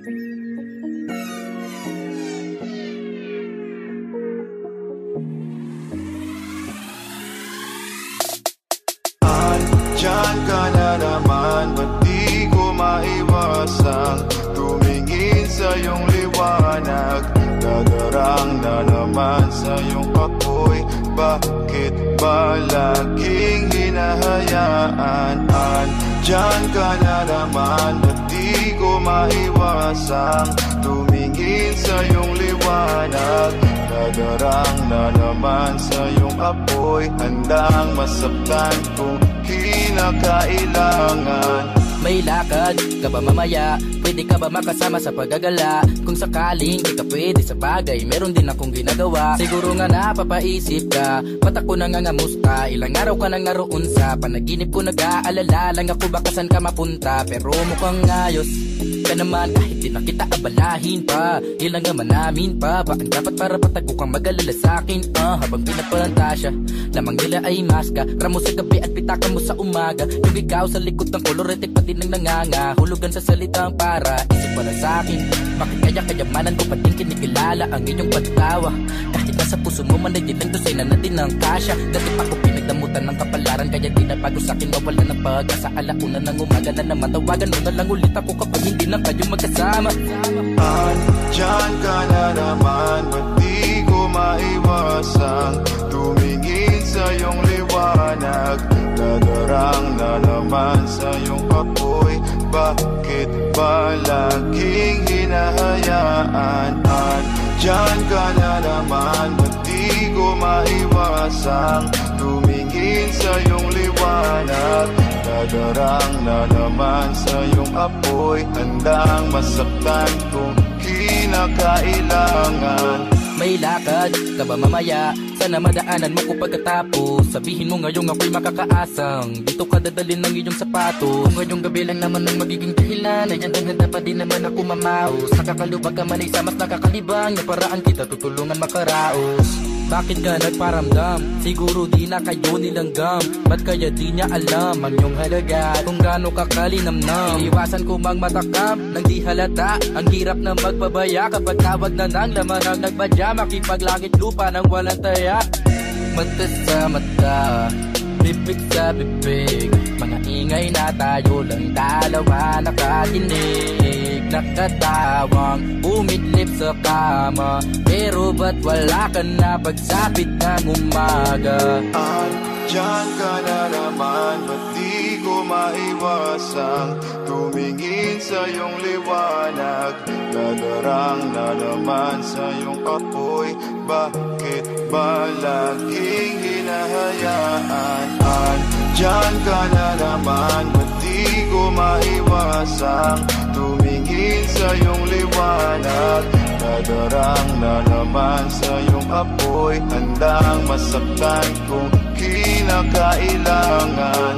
Diyan ka na naman Ba't di ko maiwasang Tumingin sa iyong liwanag Nadarang na naman sa iyong apoy Bakit ba laging hinahayaan? Diyan ka na naman Ba't di maiwasang Tumingin sa iyong liwanag. Nadarang na naman sa iyong apoy. Handang masaktan kung kinakailangan. May lakad ka ba mamaya? Pwede ka ba makasama sa paggagala? Kung sakaling di ka pwede sa bagay Meron din akong ginagawa. Siguro nga napapaisip ka. Ba't ako nangangamusta? Ilang araw ka nang naroon sa Panaginip ko. Nag-aalala lang ako baka saan ka mapunta. Pero mukhang ayos ka naman kahit di na kita abalahin pa. Ilang naman namin pa Bakit dapat para patago kang mag-alala sa'kin? Uh, Habang pinapantasya Lamang nila ay maska. Ramo sa gabi at pitaka mo sa umaga. Yung ikaw sa likod ng kolorete pati nang nanganga. Hulugan sa salitang para Isip para sa'kin. Bakit kaya kayamanan ko pating kinikilala Ang iyong pagtawa Nasa puso mo man ay dilang dosay na natin ang kasya. Dati pa ko pinagdamutan ng kapalaran Kaya di na bago sa'kin mawala ng pag-asa Alauna ng umaga na naman Tawagan mo na lang ulit ako kapag hindi na kayo magkasama. Diyan ka na naman Ba't di ko maiwasang Tumingin sa iyong liwanag Nadarang na naman sa iyong apoy. Bakit ba laging hinahayaan? Diyan ka na naman Ba't di ko maiwasang Tumingin sa iyong liwanag Nadarang na naman sa iyong apoy. Handang masaktan kung kinakailangan May lakad. Ka ba mamaya? Sana madaanan mo ko pagkatapos. Sabihin mo ngayong ako'y makakaasang. Dito ka dadalhin ng iyong sapatos. Kung ngayong gabi lang naman ang magiging dahilan Ayan ang handa pa din naman ako mamaos. Nakakalubag ka man ay sa mas nakakalibang Na paraan kita tutulungan makaraos bakit ka nagparamdam? Siguro di na kayo nilanggam. Ba't kaya di niya alam ang iyong halaga? Kung gaano ka kalinamnam Iniwasan ko mang matakam. Nang di halata Ang hirap na magpabaya. Kapag tawag na ng laman ang nagbadya Makipaglangit lupa nang walang taya. Mata sa mata Bibig sa bibig Mga ingay na tayo lang dalawa nakatinig. Nakatawang umidlip sa kama Pero ba't wala ka na pagsapit ng umaga? Diyan ka na naman Ba't di ko maiwasang Tumingin sa iyong liwanag Nadarang na naman sa iyong apoy. Bakit ba laging hinahayaan? Diyan ka na naman Ba't di ko maiwasang Tumingin sa iyong liwanag Nadarang na naman sa iyong apoy. Handang masaktan kung kinakailangan